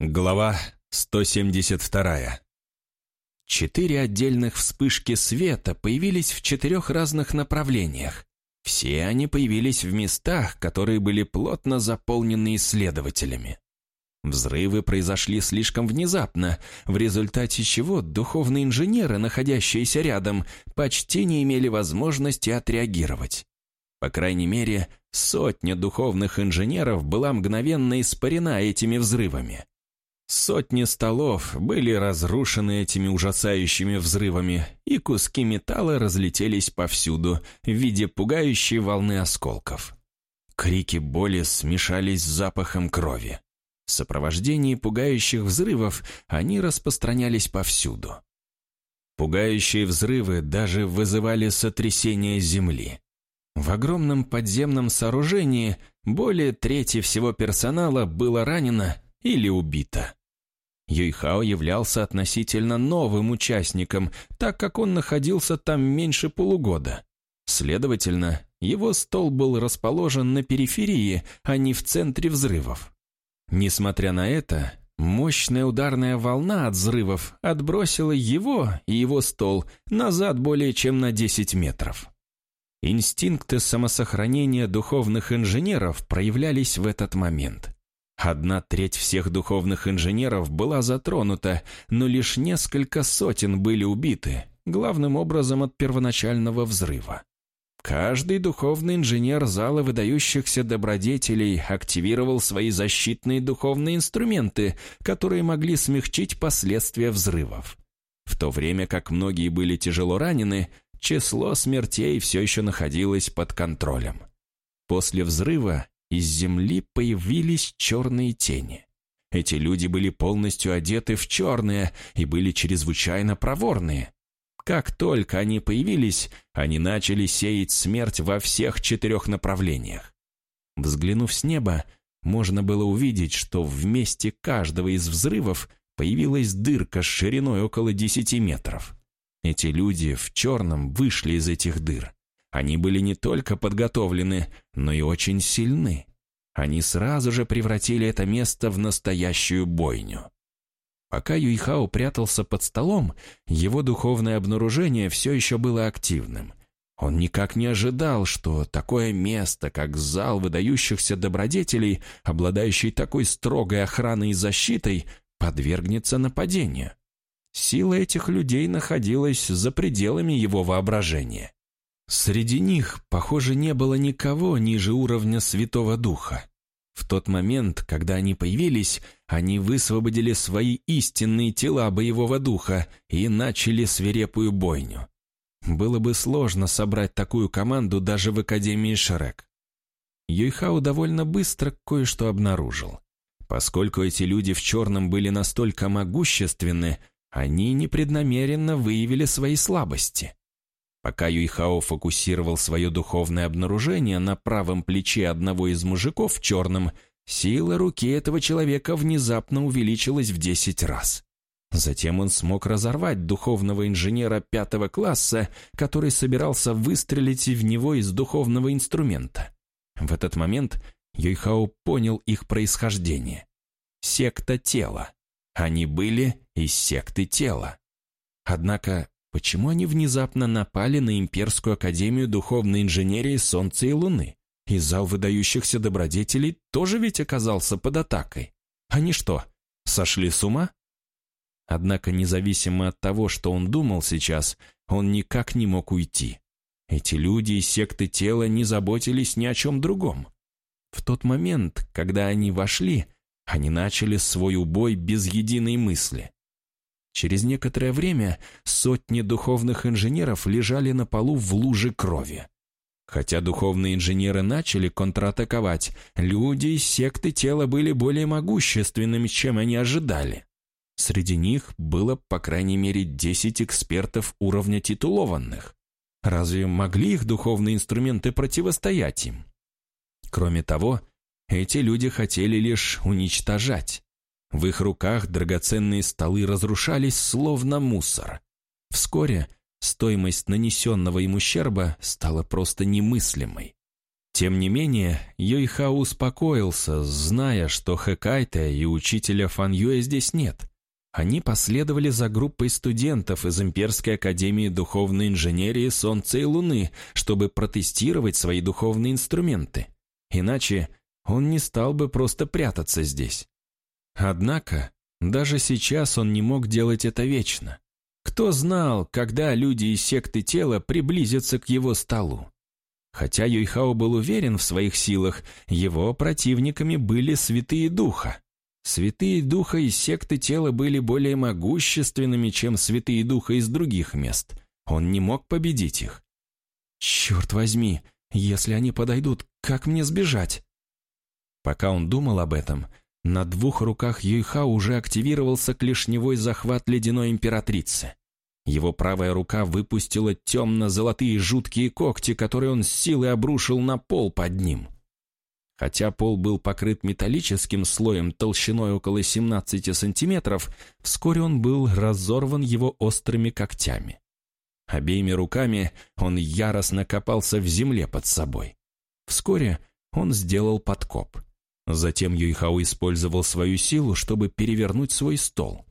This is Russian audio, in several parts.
Глава 172. Четыре отдельных вспышки света появились в четырех разных направлениях. Все они появились в местах, которые были плотно заполнены исследователями. Взрывы произошли слишком внезапно, в результате чего духовные инженеры, находящиеся рядом, почти не имели возможности отреагировать. По крайней мере, сотня духовных инженеров была мгновенно испарена этими взрывами. Сотни столов были разрушены этими ужасающими взрывами, и куски металла разлетелись повсюду в виде пугающей волны осколков. Крики боли смешались с запахом крови. В сопровождении пугающих взрывов они распространялись повсюду. Пугающие взрывы даже вызывали сотрясение земли. В огромном подземном сооружении более трети всего персонала было ранено или убито. Юйхао являлся относительно новым участником, так как он находился там меньше полугода. Следовательно, его стол был расположен на периферии, а не в центре взрывов. Несмотря на это, мощная ударная волна от взрывов отбросила его и его стол назад более чем на 10 метров. Инстинкты самосохранения духовных инженеров проявлялись в этот момент – Одна треть всех духовных инженеров была затронута, но лишь несколько сотен были убиты, главным образом от первоначального взрыва. Каждый духовный инженер зала выдающихся добродетелей активировал свои защитные духовные инструменты, которые могли смягчить последствия взрывов. В то время как многие были тяжело ранены, число смертей все еще находилось под контролем. После взрыва из земли появились черные тени. Эти люди были полностью одеты в черное и были чрезвычайно проворные. Как только они появились, они начали сеять смерть во всех четырех направлениях. Взглянув с неба, можно было увидеть, что в месте каждого из взрывов появилась дырка с шириной около 10 метров. Эти люди в черном вышли из этих дыр. Они были не только подготовлены, но и очень сильны. Они сразу же превратили это место в настоящую бойню. Пока Юйхао прятался под столом, его духовное обнаружение все еще было активным. Он никак не ожидал, что такое место, как зал выдающихся добродетелей, обладающий такой строгой охраной и защитой, подвергнется нападению. Сила этих людей находилась за пределами его воображения. Среди них, похоже, не было никого ниже уровня Святого Духа. В тот момент, когда они появились, они высвободили свои истинные тела боевого духа и начали свирепую бойню. Было бы сложно собрать такую команду даже в Академии Шрек. Юйхау довольно быстро кое-что обнаружил. Поскольку эти люди в черном были настолько могущественны, они непреднамеренно выявили свои слабости. Пока Юйхао фокусировал свое духовное обнаружение на правом плече одного из мужиков в черном, сила руки этого человека внезапно увеличилась в десять раз. Затем он смог разорвать духовного инженера пятого класса, который собирался выстрелить в него из духовного инструмента. В этот момент Юйхао понял их происхождение. Секта тела. Они были из секты тела. Однако Почему они внезапно напали на Имперскую Академию Духовной Инженерии Солнца и Луны? И зал выдающихся добродетелей тоже ведь оказался под атакой. Они что, сошли с ума? Однако, независимо от того, что он думал сейчас, он никак не мог уйти. Эти люди из секты тела не заботились ни о чем другом. В тот момент, когда они вошли, они начали свой убой без единой мысли. Через некоторое время сотни духовных инженеров лежали на полу в луже крови. Хотя духовные инженеры начали контратаковать, люди из секты тела были более могущественными, чем они ожидали. Среди них было, по крайней мере, 10 экспертов уровня титулованных. Разве могли их духовные инструменты противостоять им? Кроме того, эти люди хотели лишь уничтожать. В их руках драгоценные столы разрушались словно мусор. Вскоре стоимость нанесенного им ущерба стала просто немыслимой. Тем не менее, Йойха успокоился, зная, что Хэкайта и учителя Фан Юэ здесь нет. Они последовали за группой студентов из Имперской Академии Духовной Инженерии Солнца и Луны, чтобы протестировать свои духовные инструменты. Иначе он не стал бы просто прятаться здесь. Однако, даже сейчас он не мог делать это вечно. Кто знал, когда люди из секты тела приблизятся к его столу? Хотя Юйхао был уверен в своих силах, его противниками были святые духа. Святые духа из секты тела были более могущественными, чем святые духа из других мест. Он не мог победить их. «Черт возьми, если они подойдут, как мне сбежать?» Пока он думал об этом, на двух руках Юйха уже активировался клешневой захват ледяной императрицы. Его правая рука выпустила темно-золотые жуткие когти, которые он с силой обрушил на пол под ним. Хотя пол был покрыт металлическим слоем толщиной около 17 сантиметров, вскоре он был разорван его острыми когтями. Обеими руками он яростно копался в земле под собой. Вскоре он сделал подкоп. Затем Юйхао использовал свою силу, чтобы перевернуть свой стол.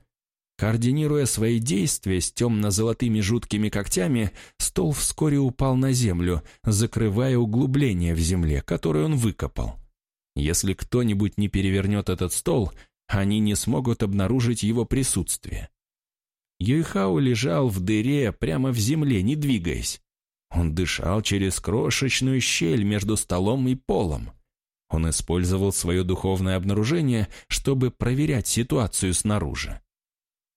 Координируя свои действия с темно-золотыми жуткими когтями, стол вскоре упал на землю, закрывая углубление в земле, которое он выкопал. Если кто-нибудь не перевернет этот стол, они не смогут обнаружить его присутствие. Юйхао лежал в дыре прямо в земле, не двигаясь. Он дышал через крошечную щель между столом и полом. Он использовал свое духовное обнаружение, чтобы проверять ситуацию снаружи.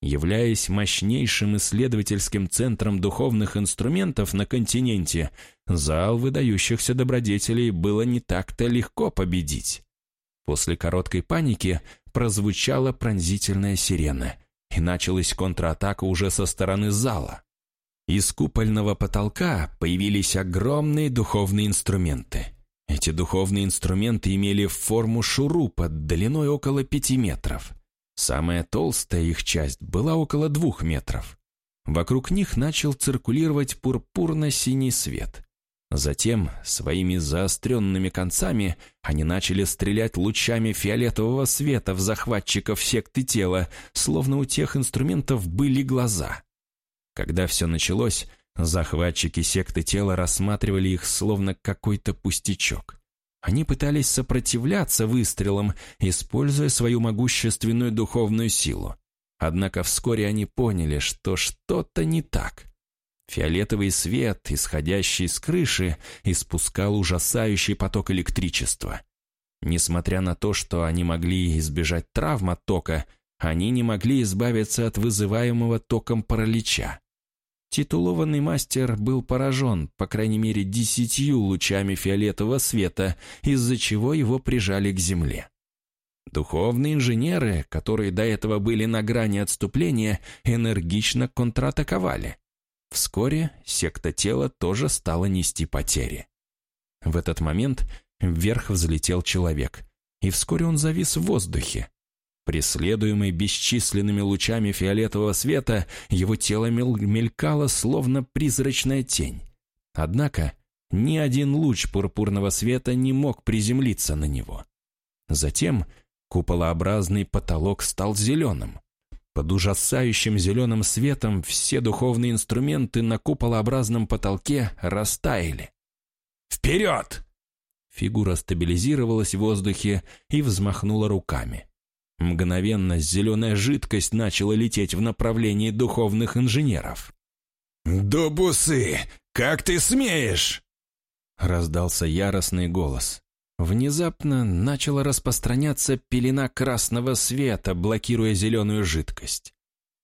Являясь мощнейшим исследовательским центром духовных инструментов на континенте, зал выдающихся добродетелей было не так-то легко победить. После короткой паники прозвучала пронзительная сирена, и началась контратака уже со стороны зала. Из купольного потолка появились огромные духовные инструменты. Эти духовные инструменты имели форму шурупа длиной около пяти метров. Самая толстая их часть была около двух метров. Вокруг них начал циркулировать пурпурно-синий свет. Затем, своими заостренными концами, они начали стрелять лучами фиолетового света в захватчиков секты тела, словно у тех инструментов были глаза. Когда все началось, захватчики секты тела рассматривали их словно какой-то пустячок. Они пытались сопротивляться выстрелам, используя свою могущественную духовную силу. Однако вскоре они поняли, что что-то не так. Фиолетовый свет, исходящий с крыши, испускал ужасающий поток электричества. Несмотря на то, что они могли избежать травм от тока, они не могли избавиться от вызываемого током паралича. Титулованный мастер был поражен, по крайней мере, десятью лучами фиолетового света, из-за чего его прижали к земле. Духовные инженеры, которые до этого были на грани отступления, энергично контратаковали. Вскоре секта тела тоже стала нести потери. В этот момент вверх взлетел человек, и вскоре он завис в воздухе. Преследуемый бесчисленными лучами фиолетового света, его тело мелькало, словно призрачная тень. Однако ни один луч пурпурного света не мог приземлиться на него. Затем куполообразный потолок стал зеленым. Под ужасающим зеленым светом все духовные инструменты на куполообразном потолке растаяли. «Вперед!» Фигура стабилизировалась в воздухе и взмахнула руками. Мгновенно зеленая жидкость начала лететь в направлении духовных инженеров. «Дубусы, как ты смеешь?» Раздался яростный голос. Внезапно начала распространяться пелена красного света, блокируя зеленую жидкость.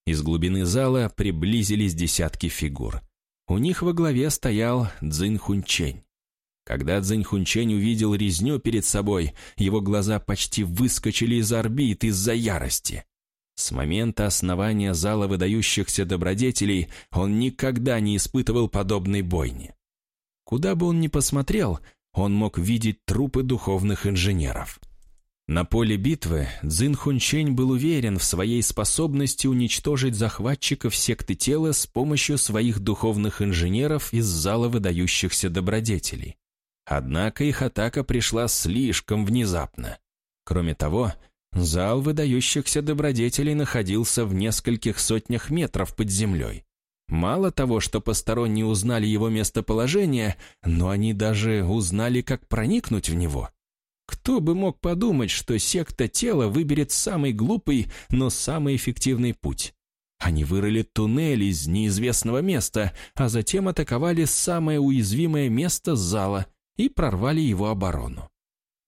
Из глубины зала приблизились десятки фигур. У них во главе стоял Цзинь Хунчень. Когда Цзинь Хунчень увидел резню перед собой, его глаза почти выскочили из орбит из-за ярости. С момента основания зала выдающихся добродетелей он никогда не испытывал подобной бойни. Куда бы он ни посмотрел, он мог видеть трупы духовных инженеров. На поле битвы Цзин Хунчень был уверен в своей способности уничтожить захватчиков секты тела с помощью своих духовных инженеров из зала выдающихся добродетелей. Однако их атака пришла слишком внезапно. Кроме того, зал выдающихся добродетелей находился в нескольких сотнях метров под землей. Мало того, что посторонние узнали его местоположение, но они даже узнали, как проникнуть в него. Кто бы мог подумать, что секта тела выберет самый глупый, но самый эффективный путь? Они вырыли туннель из неизвестного места, а затем атаковали самое уязвимое место зала и прорвали его оборону.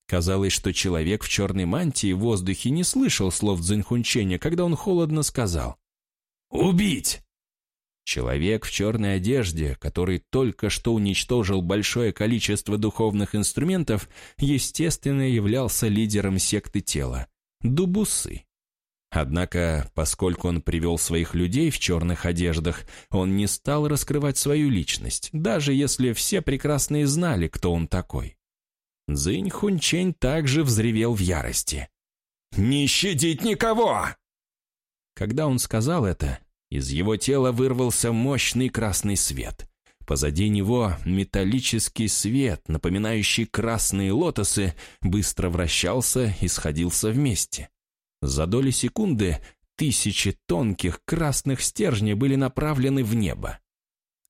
Казалось, что человек в черной мантии в воздухе не слышал слов Цзиньхунченя, когда он холодно сказал «Убить!». Человек в черной одежде, который только что уничтожил большое количество духовных инструментов, естественно являлся лидером секты тела – Дубусы. Однако, поскольку он привел своих людей в черных одеждах, он не стал раскрывать свою личность, даже если все прекрасно знали, кто он такой. Цзинь Хунчень также взревел в ярости. «Не щадить никого!» Когда он сказал это, из его тела вырвался мощный красный свет. Позади него металлический свет, напоминающий красные лотосы, быстро вращался и сходился вместе. За доли секунды тысячи тонких красных стержней были направлены в небо.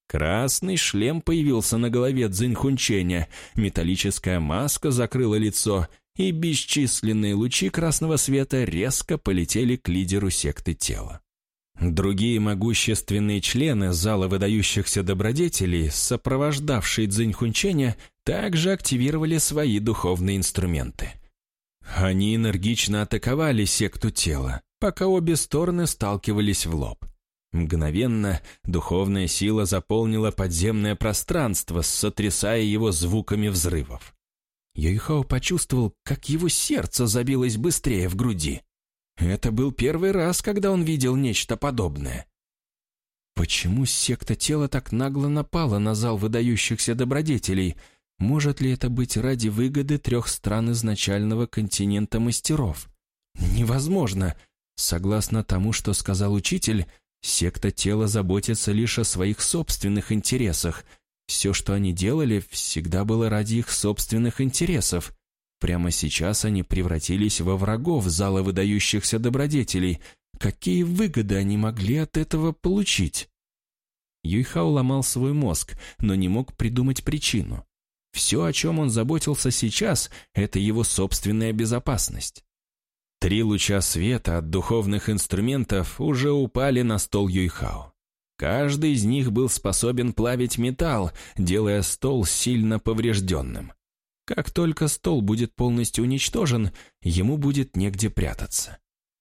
Красный шлем появился на голове Цзиньхунченя, металлическая маска закрыла лицо, и бесчисленные лучи красного света резко полетели к лидеру секты тела. Другие могущественные члены зала выдающихся добродетелей, сопровождавшие Цзиньхунченя, также активировали свои духовные инструменты. Они энергично атаковали секту тела, пока обе стороны сталкивались в лоб. Мгновенно духовная сила заполнила подземное пространство, сотрясая его звуками взрывов. Юйхао почувствовал, как его сердце забилось быстрее в груди. Это был первый раз, когда он видел нечто подобное. Почему секта тела так нагло напала на зал выдающихся добродетелей? Может ли это быть ради выгоды трех стран изначального континента мастеров? Невозможно. Согласно тому, что сказал учитель, секта тела заботится лишь о своих собственных интересах. Все, что они делали, всегда было ради их собственных интересов. Прямо сейчас они превратились во врагов зала выдающихся добродетелей. Какие выгоды они могли от этого получить? Юйхао ломал свой мозг, но не мог придумать причину. Все, о чем он заботился сейчас, это его собственная безопасность. Три луча света от духовных инструментов уже упали на стол Юйхао. Каждый из них был способен плавить металл, делая стол сильно поврежденным. Как только стол будет полностью уничтожен, ему будет негде прятаться.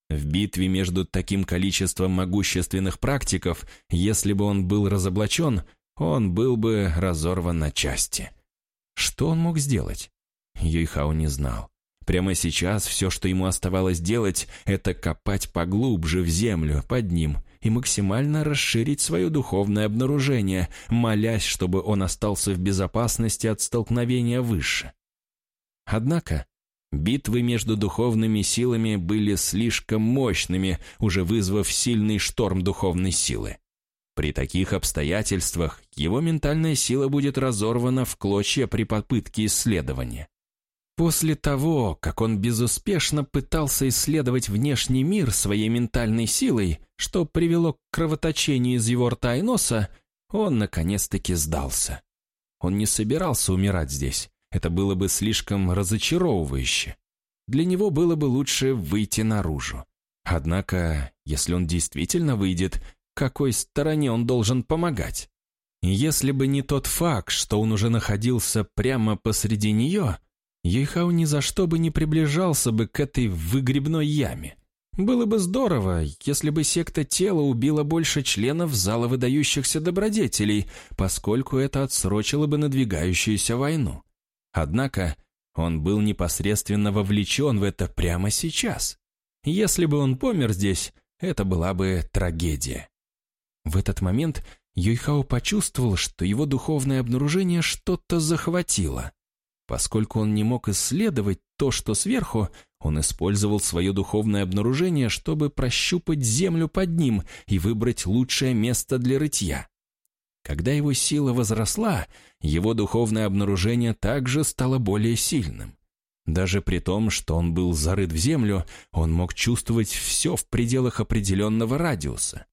В битве между таким количеством могущественных практиков, если бы он был разоблачен, он был бы разорван на части. Что он мог сделать? Юйхао не знал. Прямо сейчас все, что ему оставалось делать, это копать поглубже в землю под ним и максимально расширить свое духовное обнаружение, молясь, чтобы он остался в безопасности от столкновения выше. Однако битвы между духовными силами были слишком мощными, уже вызвав сильный шторм духовной силы. При таких обстоятельствах его ментальная сила будет разорвана в клочья при попытке исследования. После того, как он безуспешно пытался исследовать внешний мир своей ментальной силой, что привело к кровоточению из его рта и носа, он наконец-таки сдался. Он не собирался умирать здесь. Это было бы слишком разочаровывающе. Для него было бы лучше выйти наружу. Однако, если он действительно выйдет, какой стороне он должен помогать? Если бы не тот факт, что он уже находился прямо посреди нее, Ейхау ни за что бы не приближался бы к этой выгребной яме. Было бы здорово, если бы секта тела убила больше членов зала выдающихся добродетелей, поскольку это отсрочило бы надвигающуюся войну. Однако он был непосредственно вовлечен в это прямо сейчас. Если бы он помер здесь, это была бы трагедия. В этот момент Юйхао почувствовал, что его духовное обнаружение что-то захватило. Поскольку он не мог исследовать то, что сверху, он использовал свое духовное обнаружение, чтобы прощупать землю под ним и выбрать лучшее место для рытья. Когда его сила возросла, его духовное обнаружение также стало более сильным. Даже при том, что он был зарыт в землю, он мог чувствовать все в пределах определенного радиуса.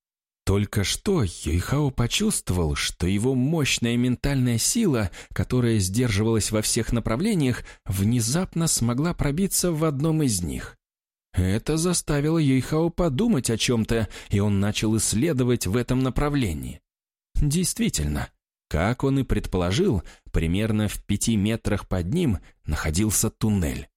Только что Юйхао почувствовал, что его мощная ментальная сила, которая сдерживалась во всех направлениях, внезапно смогла пробиться в одном из них. Это заставило Юйхао подумать о чем-то, и он начал исследовать в этом направлении. Действительно, как он и предположил, примерно в пяти метрах под ним находился туннель.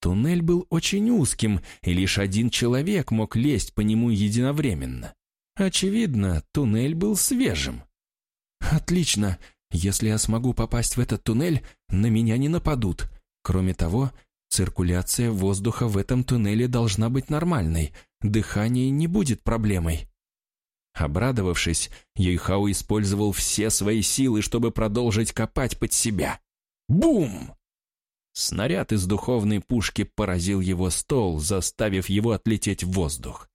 Туннель был очень узким, и лишь один человек мог лезть по нему единовременно. Очевидно, туннель был свежим. «Отлично. Если я смогу попасть в этот туннель, на меня не нападут. Кроме того, циркуляция воздуха в этом туннеле должна быть нормальной. Дыхание не будет проблемой». Обрадовавшись, Юйхао использовал все свои силы, чтобы продолжить копать под себя. Бум! Снаряд из духовной пушки поразил его стол, заставив его отлететь в воздух.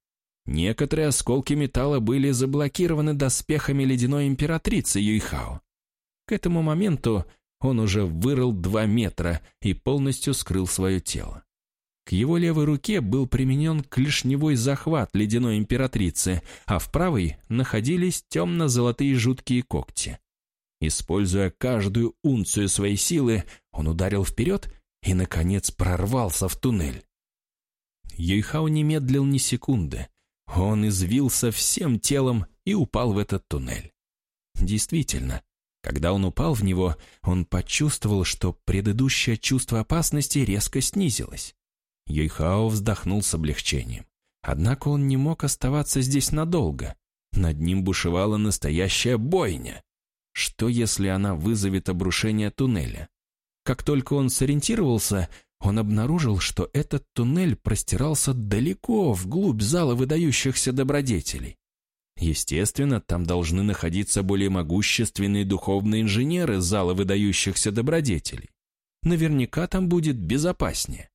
Некоторые осколки металла были заблокированы доспехами ледяной императрицы Юйхао. К этому моменту он уже вырыл два метра и полностью скрыл свое тело. К его левой руке был применен клешневой захват ледяной императрицы, а в правой находились темно-золотые жуткие когти. Используя каждую унцию своей силы, он ударил вперед и, наконец, прорвался в туннель. Юйхао не медлил ни секунды. Он извился всем телом и упал в этот туннель. Действительно, когда он упал в него, он почувствовал, что предыдущее чувство опасности резко снизилось. Юйхао вздохнул с облегчением. Однако он не мог оставаться здесь надолго. Над ним бушевала настоящая бойня. Что, если она вызовет обрушение туннеля? Как только он сориентировался, он обнаружил, что этот туннель простирался далеко вглубь зала выдающихся добродетелей. Естественно, там должны находиться более могущественные духовные инженеры зала выдающихся добродетелей. Наверняка там будет безопаснее.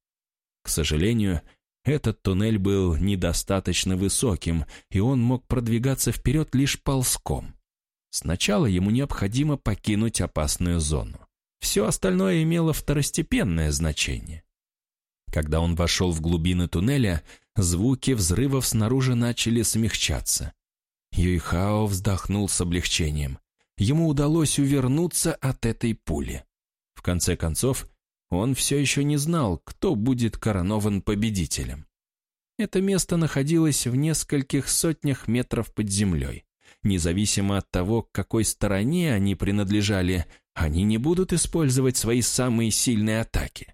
К сожалению, этот туннель был недостаточно высоким, и он мог продвигаться вперед лишь ползком. Сначала ему необходимо покинуть опасную зону. Все остальное имело второстепенное значение. Когда он вошел в глубины туннеля, звуки взрывов снаружи начали смягчаться. Юйхао вздохнул с облегчением. Ему удалось увернуться от этой пули. В конце концов, он все еще не знал, кто будет коронован победителем. Это место находилось в нескольких сотнях метров под землей. Независимо от того, к какой стороне они принадлежали, они не будут использовать свои самые сильные атаки.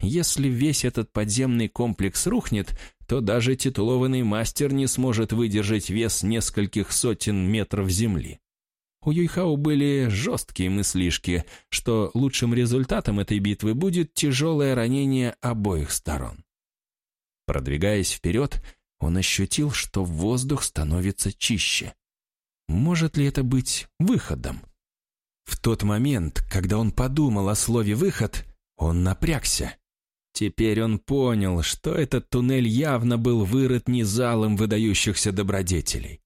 Если весь этот подземный комплекс рухнет, то даже титулованный мастер не сможет выдержать вес нескольких сотен метров земли. У Юйхао были жесткие мыслишки, что лучшим результатом этой битвы будет тяжелое ранение обоих сторон. Продвигаясь вперед, он ощутил, что воздух становится чище. Может ли это быть выходом? В тот момент, когда он подумал о слове «выход», он напрягся. Теперь он понял, что этот туннель явно был вырыт не залом выдающихся добродетелей.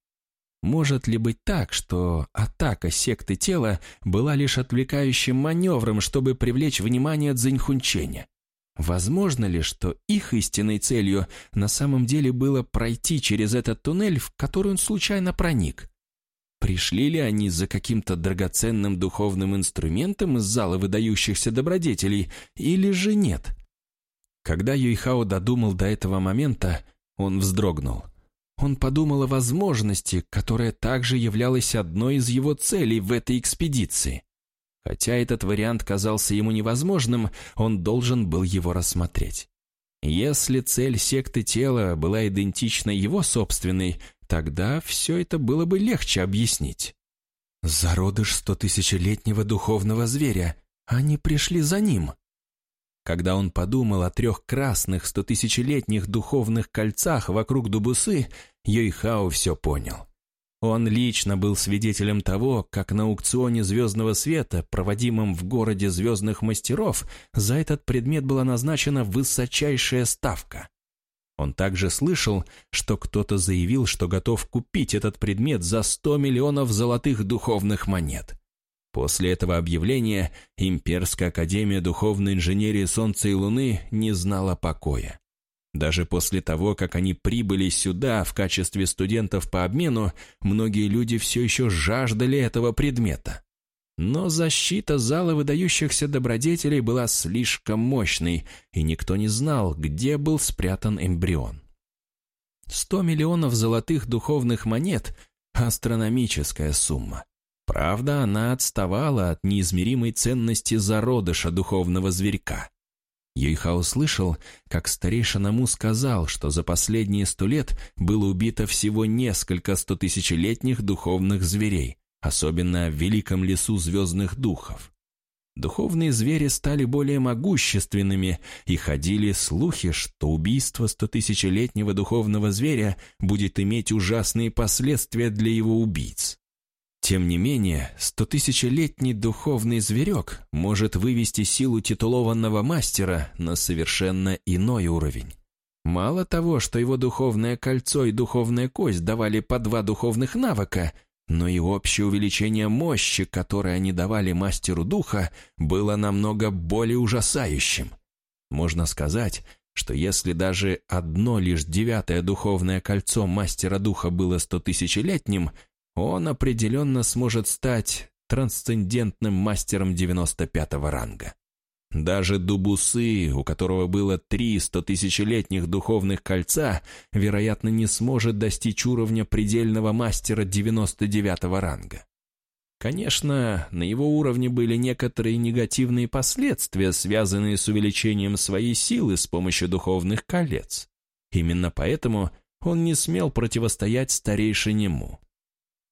Может ли быть так, что атака секты тела была лишь отвлекающим маневром, чтобы привлечь внимание Цзиньхунченя? Возможно ли, что их истинной целью на самом деле было пройти через этот туннель, в который он случайно проник? Пришли ли они за каким-то драгоценным духовным инструментом из зала выдающихся добродетелей, или же нет? Когда Юйхао додумал до этого момента, он вздрогнул. Он подумал о возможности, которая также являлась одной из его целей в этой экспедиции. Хотя этот вариант казался ему невозможным, он должен был его рассмотреть. Если цель секты тела была идентична его собственной, тогда все это было бы легче объяснить. Зародыш стотысячелетнего духовного зверя. Они пришли за ним. Когда он подумал о трех красных стотысячелетних духовных кольцах вокруг Дубусы, Юйхао все понял. Он лично был свидетелем того, как на аукционе звездного света, проводимом в городе звездных мастеров, за этот предмет была назначена высочайшая ставка. Он также слышал, что кто-то заявил, что готов купить этот предмет за 100 миллионов золотых духовных монет. После этого объявления Имперская Академия Духовной Инженерии Солнца и Луны не знала покоя. Даже после того, как они прибыли сюда в качестве студентов по обмену, многие люди все еще жаждали этого предмета. Но защита зала выдающихся добродетелей была слишком мощной, и никто не знал, где был спрятан эмбрион. Сто миллионов золотых духовных монет – астрономическая сумма. Правда, она отставала от неизмеримой ценности зародыша духовного зверька. Юйха услышал, как старейшина Му сказал, что за последние сто лет было убито всего несколько стотысячелетних духовных зверей, особенно в великом лесу звездных духов. Духовные звери стали более могущественными, и ходили слухи, что убийство стотысячелетнего духовного зверя будет иметь ужасные последствия для его убийц. Тем не менее, стотысячелетний духовный зверек может вывести силу титулованного мастера на совершенно иной уровень. Мало того, что его духовное кольцо и духовная кость давали по два духовных навыка, но и общее увеличение мощи, которое они давали мастеру духа, было намного более ужасающим. Можно сказать, что если даже одно лишь девятое духовное кольцо мастера духа было стотысячелетним, он определенно сможет стать трансцендентным мастером 95-го ранга. Даже Дубусы, у которого было три стотысячелетних духовных кольца, вероятно, не сможет достичь уровня предельного мастера 99-го ранга. Конечно, на его уровне были некоторые негативные последствия, связанные с увеличением своей силы с помощью духовных колец. Именно поэтому он не смел противостоять старейшине Му.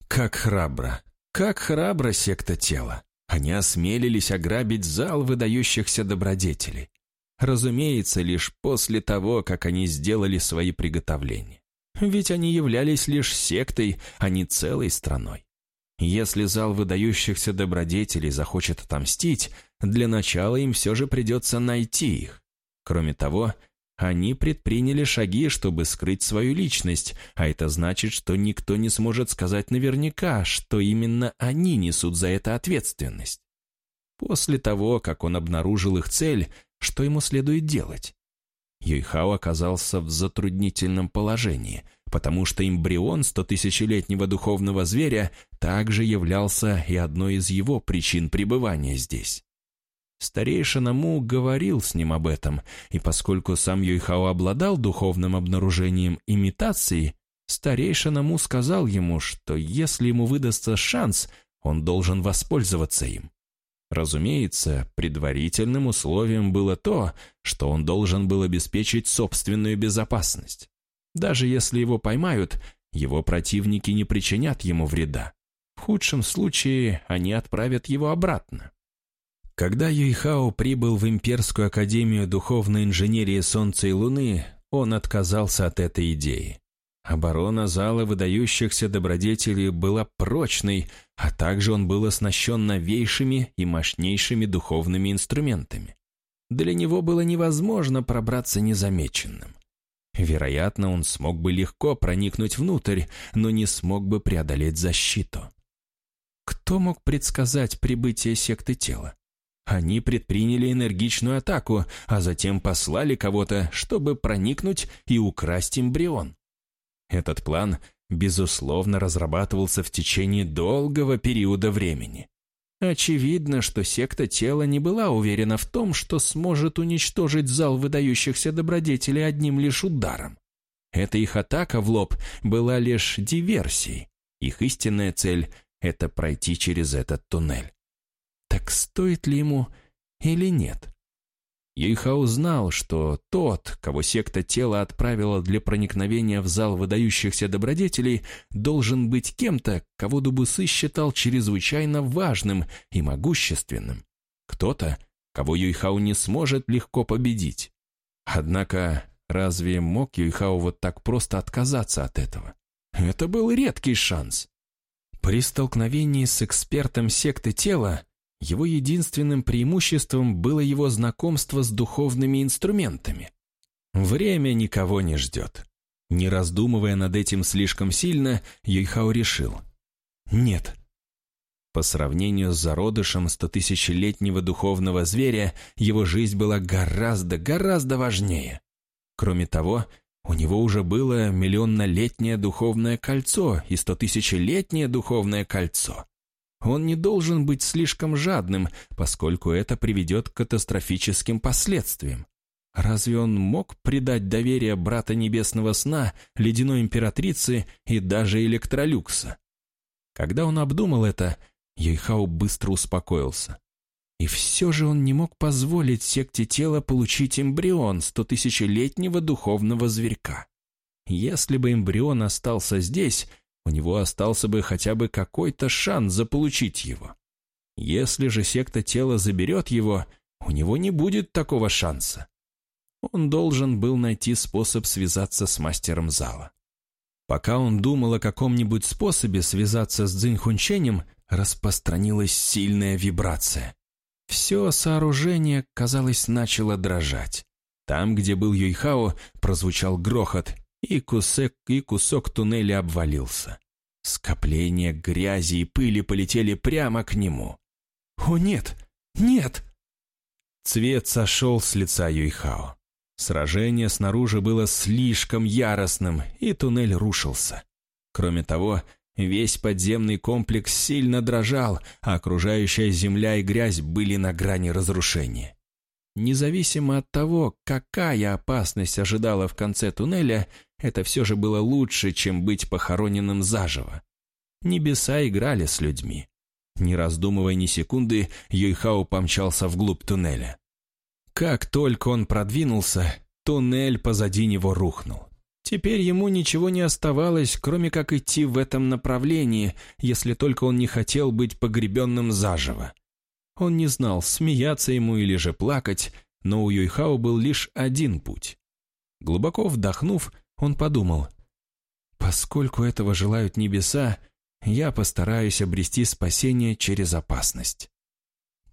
Как храбро, как храбро секта тела. Они осмелились ограбить зал выдающихся добродетелей. Разумеется, лишь после того, как они сделали свои приготовления. Ведь они являлись лишь сектой, а не целой страной. Если зал выдающихся добродетелей захочет отомстить, для начала им все же придется найти их. Кроме того, они предприняли шаги, чтобы скрыть свою личность, а это значит, что никто не сможет сказать наверняка, что именно они несут за это ответственность. После того, как он обнаружил их цель, что ему следует делать? Юйхао оказался в затруднительном положении, потому что эмбрион стотысячелетнего духовного зверя также являлся и одной из его причин пребывания здесь. Старейшина Му говорил с ним об этом, и поскольку сам Юйхао обладал духовным обнаружением имитации, старейшина Му сказал ему, что если ему выдастся шанс, он должен воспользоваться им. Разумеется, предварительным условием было то, что он должен был обеспечить собственную безопасность. Даже если его поймают, его противники не причинят ему вреда. В худшем случае они отправят его обратно. Когда Юйхао прибыл в Имперскую Академию Духовной Инженерии Солнца и Луны, он отказался от этой идеи. Оборона зала выдающихся добродетелей была прочной, а также он был оснащен новейшими и мощнейшими духовными инструментами. Для него было невозможно пробраться незамеченным. Вероятно, он смог бы легко проникнуть внутрь, но не смог бы преодолеть защиту. Кто мог предсказать прибытие секты тела? Они предприняли энергичную атаку, а затем послали кого-то, чтобы проникнуть и украсть эмбрион. Этот план, безусловно, разрабатывался в течение долгого периода времени. Очевидно, что секта тела не была уверена в том, что сможет уничтожить зал выдающихся добродетелей одним лишь ударом. Эта их атака в лоб была лишь диверсией. Их истинная цель — это пройти через этот туннель. Так стоит ли ему или нет? Юйхао знал, что тот, кого секта тела отправила для проникновения в зал выдающихся добродетелей, должен быть кем-то, кого Дубусы считал чрезвычайно важным и могущественным. Кто-то, кого Юйхао не сможет легко победить. Однако, разве мог Юйхао вот так просто отказаться от этого? Это был редкий шанс. При столкновении с экспертом секты тела его единственным преимуществом было его знакомство с духовными инструментами. Время никого не ждет. Не раздумывая над этим слишком сильно, Юйхао решил. Нет. По сравнению с зародышем стотысячелетнего духовного зверя, его жизнь была гораздо, гораздо важнее. Кроме того, у него уже было миллионнолетнее духовное кольцо и стотысячелетнее духовное кольцо. Он не должен быть слишком жадным, поскольку это приведет к катастрофическим последствиям. Разве он мог предать доверие брата Небесного Сна, Ледяной Императрицы и даже Электролюкса? Когда он обдумал это, Йойхао быстро успокоился. И все же он не мог позволить секте тела получить эмбрион стотысячелетнего духовного зверька. Если бы эмбрион остался здесь, у него остался бы хотя бы какой-то шанс заполучить его. Если же секта тела заберет его, у него не будет такого шанса. Он должен был найти способ связаться с мастером зала. Пока он думал о каком-нибудь способе связаться с Цзиньхунченем, распространилась сильная вибрация. Все сооружение, казалось, начало дрожать. Там, где был Юйхао, прозвучал грохот, и кусок, и кусок туннеля обвалился. Скопления грязи и пыли полетели прямо к нему. «О, нет! Нет!» Цвет сошел с лица Юйхао. Сражение снаружи было слишком яростным, и туннель рушился. Кроме того, Весь подземный комплекс сильно дрожал, а окружающая земля и грязь были на грани разрушения. Независимо от того, какая опасность ожидала в конце туннеля, это все же было лучше, чем быть похороненным заживо. Небеса играли с людьми. Не раздумывая ни секунды, Юйхао помчался вглубь туннеля. Как только он продвинулся, туннель позади него рухнул. Теперь ему ничего не оставалось, кроме как идти в этом направлении, если только он не хотел быть погребенным заживо. Он не знал, смеяться ему или же плакать, но у Юйхао был лишь один путь. Глубоко вдохнув, он подумал, «Поскольку этого желают небеса, я постараюсь обрести спасение через опасность».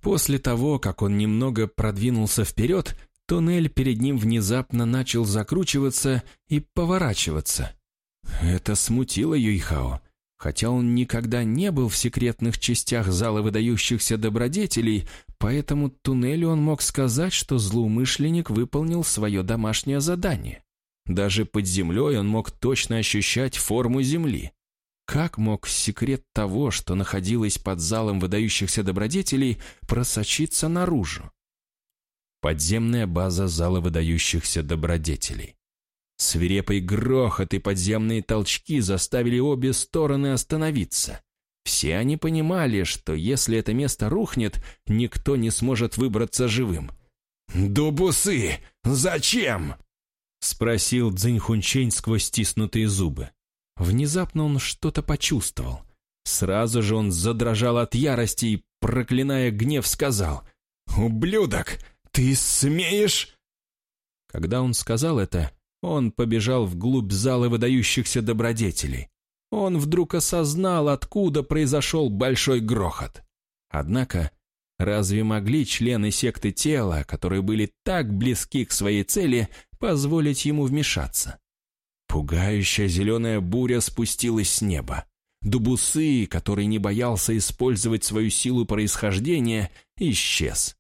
После того, как он немного продвинулся вперед, Туннель перед ним внезапно начал закручиваться и поворачиваться. Это смутило Юйхао. Хотя он никогда не был в секретных частях зала выдающихся добродетелей, поэтому туннелю он мог сказать, что злоумышленник выполнил свое домашнее задание. Даже под землей он мог точно ощущать форму земли. Как мог секрет того, что находилось под залом выдающихся добродетелей, просочиться наружу? подземная база зала выдающихся добродетелей. Свирепый грохот и подземные толчки заставили обе стороны остановиться. Все они понимали, что если это место рухнет, никто не сможет выбраться живым. «Дубусы! Зачем?» — спросил Цзиньхунчень сквозь стиснутые зубы. Внезапно он что-то почувствовал. Сразу же он задрожал от ярости и, проклиная гнев, сказал «Ублюдок! «Ты смеешь?» Когда он сказал это, он побежал вглубь зала выдающихся добродетелей. Он вдруг осознал, откуда произошел большой грохот. Однако, разве могли члены секты тела, которые были так близки к своей цели, позволить ему вмешаться? Пугающая зеленая буря спустилась с неба. Дубусы, который не боялся использовать свою силу происхождения, исчез.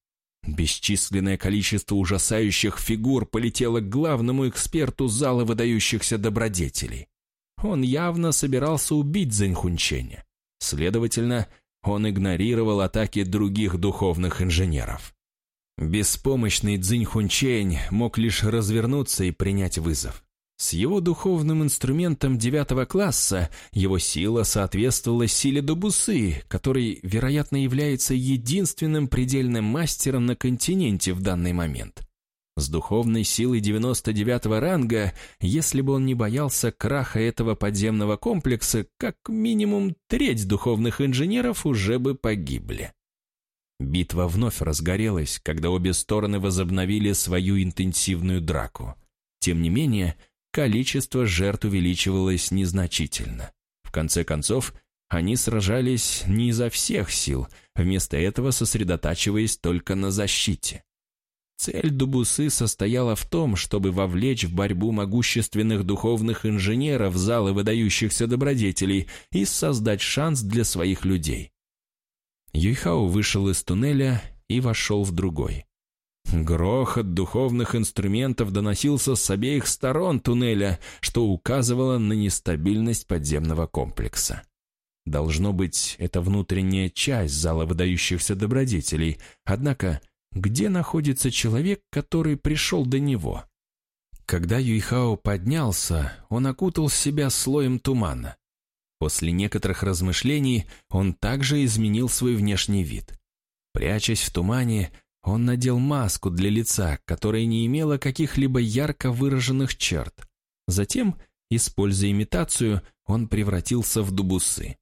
Бесчисленное количество ужасающих фигур полетело к главному эксперту зала выдающихся добродетелей. Он явно собирался убить Зэньхунченя. Следовательно, он игнорировал атаки других духовных инженеров. Беспомощный Цзиньхунчень мог лишь развернуться и принять вызов. С его духовным инструментом девятого класса его сила соответствовала силе Дубусы, который, вероятно, является единственным предельным мастером на континенте в данный момент. С духовной силой 99-го ранга, если бы он не боялся краха этого подземного комплекса, как минимум треть духовных инженеров уже бы погибли. Битва вновь разгорелась, когда обе стороны возобновили свою интенсивную драку. Тем не менее, количество жертв увеличивалось незначительно. В конце концов, они сражались не изо всех сил, вместо этого сосредотачиваясь только на защите. Цель Дубусы состояла в том, чтобы вовлечь в борьбу могущественных духовных инженеров залы выдающихся добродетелей и создать шанс для своих людей. Юйхао вышел из туннеля и вошел в другой. Грохот духовных инструментов доносился с обеих сторон туннеля, что указывало на нестабильность подземного комплекса. Должно быть, это внутренняя часть зала выдающихся добродетелей, однако где находится человек, который пришел до него? Когда Юйхао поднялся, он окутал себя слоем тумана. После некоторых размышлений он также изменил свой внешний вид. Прячась в тумане, он надел маску для лица, которая не имела каких-либо ярко выраженных черт. Затем, используя имитацию, он превратился в дубусы.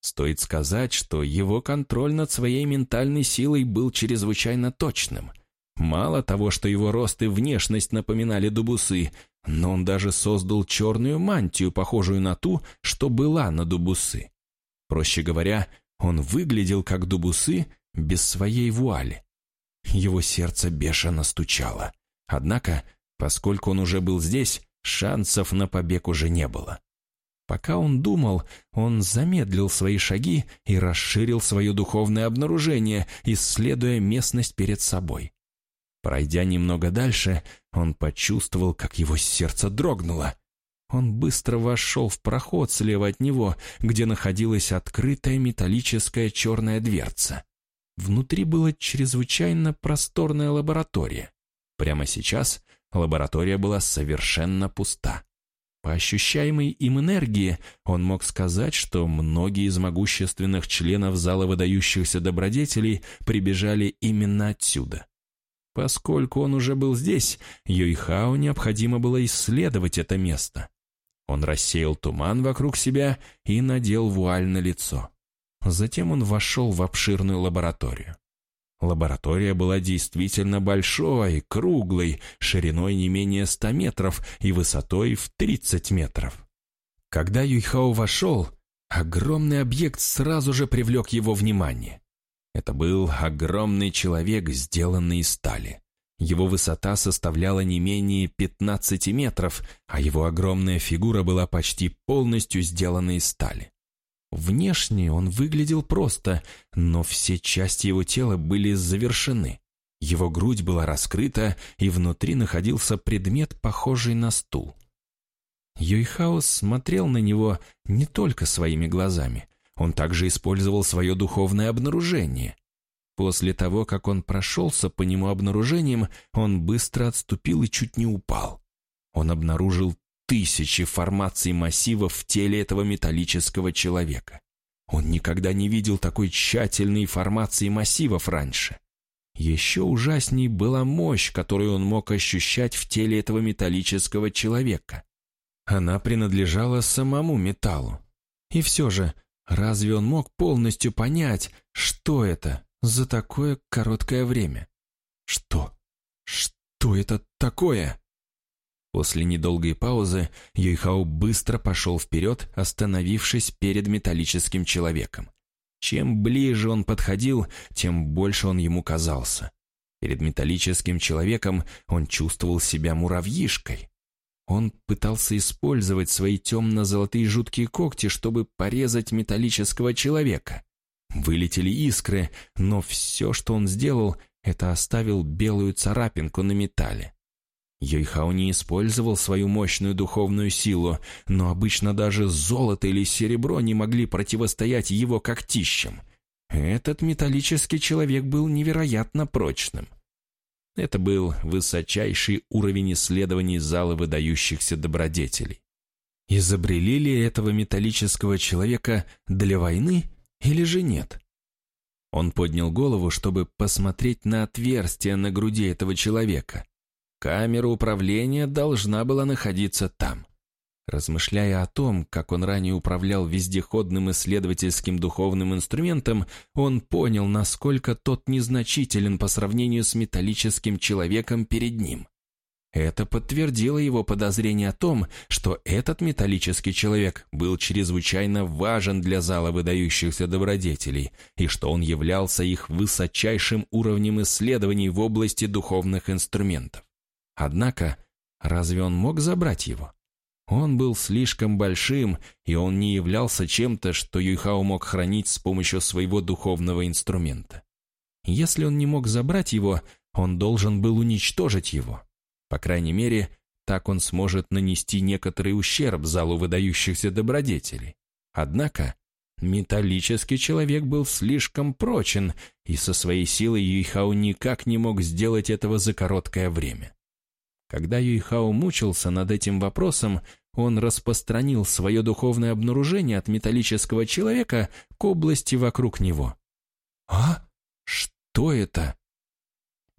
Стоит сказать, что его контроль над своей ментальной силой был чрезвычайно точным. Мало того, что его рост и внешность напоминали дубусы, но он даже создал черную мантию, похожую на ту, что была на дубусы. Проще говоря, он выглядел как дубусы без своей вуали. Его сердце бешено стучало. Однако, поскольку он уже был здесь, шансов на побег уже не было. Пока он думал, он замедлил свои шаги и расширил свое духовное обнаружение, исследуя местность перед собой. Пройдя немного дальше, он почувствовал, как его сердце дрогнуло. Он быстро вошел в проход слева от него, где находилась открытая металлическая черная дверца. Внутри была чрезвычайно просторная лаборатория. Прямо сейчас лаборатория была совершенно пуста. По ощущаемой им энергии он мог сказать, что многие из могущественных членов зала выдающихся добродетелей прибежали именно отсюда. Поскольку он уже был здесь, Юйхао необходимо было исследовать это место. Он рассеял туман вокруг себя и надел вуаль на лицо. Затем он вошел в обширную лабораторию. Лаборатория была действительно большой, круглой, шириной не менее 100 метров и высотой в 30 метров. Когда Юйхао вошел, огромный объект сразу же привлек его внимание. Это был огромный человек, сделанный из стали. Его высота составляла не менее 15 метров, а его огромная фигура была почти полностью сделана из стали. Внешне он выглядел просто, но все части его тела были завершены. Его грудь была раскрыта, и внутри находился предмет, похожий на стул. Юйхаус смотрел на него не только своими глазами. Он также использовал свое духовное обнаружение. После того, как он прошелся по нему обнаружением, он быстро отступил и чуть не упал. Он обнаружил тысячи формаций массивов в теле этого металлического человека. Он никогда не видел такой тщательной формации массивов раньше. Еще ужасней была мощь, которую он мог ощущать в теле этого металлического человека. Она принадлежала самому металлу. И все же, разве он мог полностью понять, что это за такое короткое время? Что? Что это такое? После недолгой паузы Юйхао быстро пошел вперед, остановившись перед металлическим человеком. Чем ближе он подходил, тем больше он ему казался. Перед металлическим человеком он чувствовал себя муравьишкой. Он пытался использовать свои темно-золотые жуткие когти, чтобы порезать металлического человека. Вылетели искры, но все, что он сделал, это оставил белую царапинку на металле. Йойхао не использовал свою мощную духовную силу, но обычно даже золото или серебро не могли противостоять его когтищам. Этот металлический человек был невероятно прочным. Это был высочайший уровень исследований зала выдающихся добродетелей. Изобрели ли этого металлического человека для войны или же нет? Он поднял голову, чтобы посмотреть на отверстие на груди этого человека. Камера управления должна была находиться там. Размышляя о том, как он ранее управлял вездеходным исследовательским духовным инструментом, он понял, насколько тот незначителен по сравнению с металлическим человеком перед ним. Это подтвердило его подозрение о том, что этот металлический человек был чрезвычайно важен для зала выдающихся добродетелей и что он являлся их высочайшим уровнем исследований в области духовных инструментов. Однако, разве он мог забрать его? Он был слишком большим, и он не являлся чем-то, что Юйхао мог хранить с помощью своего духовного инструмента. Если он не мог забрать его, он должен был уничтожить его. По крайней мере, так он сможет нанести некоторый ущерб залу выдающихся добродетелей. Однако, металлический человек был слишком прочен, и со своей силой Юйхао никак не мог сделать этого за короткое время. Когда Юйхао мучился над этим вопросом, он распространил свое духовное обнаружение от металлического человека к области вокруг него. «А? Что это?»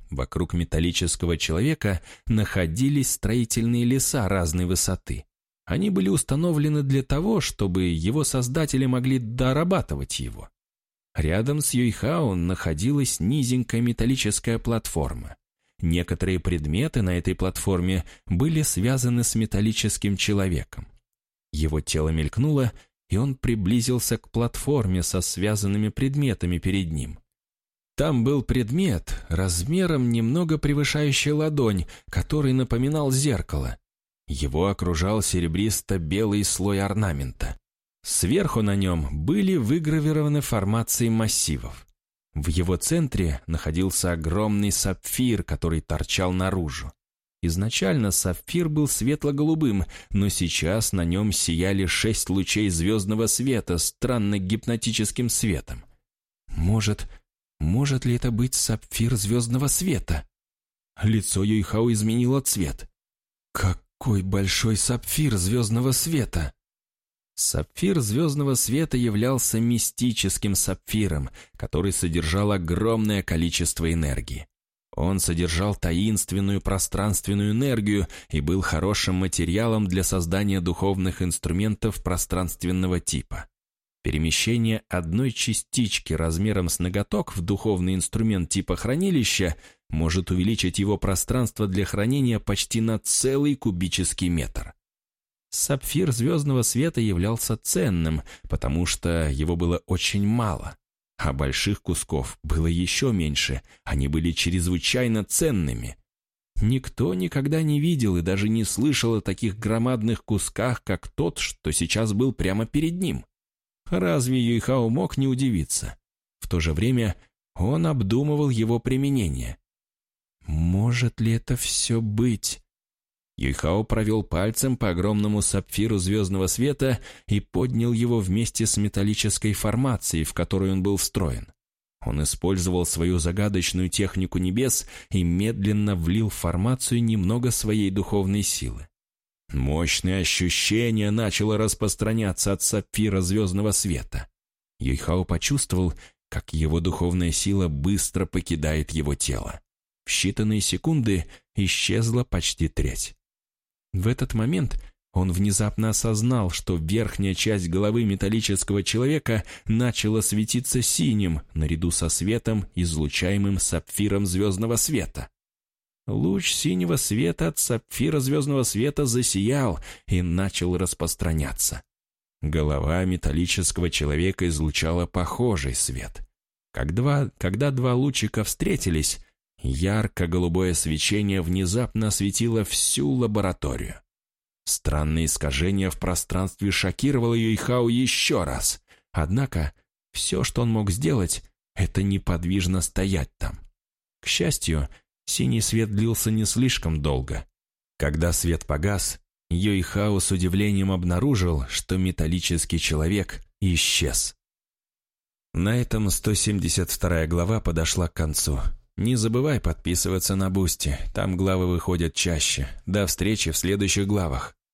Вокруг металлического человека находились строительные леса разной высоты. Они были установлены для того, чтобы его создатели могли дорабатывать его. Рядом с Юйхао находилась низенькая металлическая платформа. Некоторые предметы на этой платформе были связаны с металлическим человеком. Его тело мелькнуло, и он приблизился к платформе со связанными предметами перед ним. Там был предмет, размером немного превышающий ладонь, который напоминал зеркало. Его окружал серебристо-белый слой орнамента. Сверху на нем были выгравированы формации массивов. В его центре находился огромный сапфир, который торчал наружу. Изначально сапфир был светло-голубым, но сейчас на нем сияли шесть лучей звездного света странно гипнотическим светом. Может, может ли это быть сапфир звездного света? Лицо Юйхао изменило цвет. Какой большой сапфир звездного света! Сапфир звездного света являлся мистическим сапфиром, который содержал огромное количество энергии. Он содержал таинственную пространственную энергию и был хорошим материалом для создания духовных инструментов пространственного типа. Перемещение одной частички размером с ноготок в духовный инструмент типа хранилища может увеличить его пространство для хранения почти на целый кубический метр. Сапфир звездного света являлся ценным, потому что его было очень мало, а больших кусков было еще меньше, они были чрезвычайно ценными. Никто никогда не видел и даже не слышал о таких громадных кусках, как тот, что сейчас был прямо перед ним. Разве Юйхао мог не удивиться? В то же время он обдумывал его применение. «Может ли это все быть?» Юйхао провел пальцем по огромному сапфиру звездного света и поднял его вместе с металлической формацией, в которую он был встроен. Он использовал свою загадочную технику небес и медленно влил в формацию немного своей духовной силы. Мощное ощущение начало распространяться от сапфира звездного света. Юйхао почувствовал, как его духовная сила быстро покидает его тело. В считанные секунды исчезла почти треть. В этот момент он внезапно осознал, что верхняя часть головы металлического человека начала светиться синим наряду со светом, излучаемым сапфиром звездного света. Луч синего света от сапфира звездного света засиял и начал распространяться. Голова металлического человека излучала похожий свет. Как два, когда два лучика встретились, ярко-голубое свечение внезапно осветило всю лабораторию. Странное искажение в пространстве шокировало Юйхао еще раз. Однако все, что он мог сделать, это неподвижно стоять там. К счастью, Синий свет длился не слишком долго. Когда свет погас, Йойхао с удивлением обнаружил, что металлический человек исчез. На этом 172 глава подошла к концу. Не забывай подписываться на Бусти, там главы выходят чаще. До встречи в следующих главах.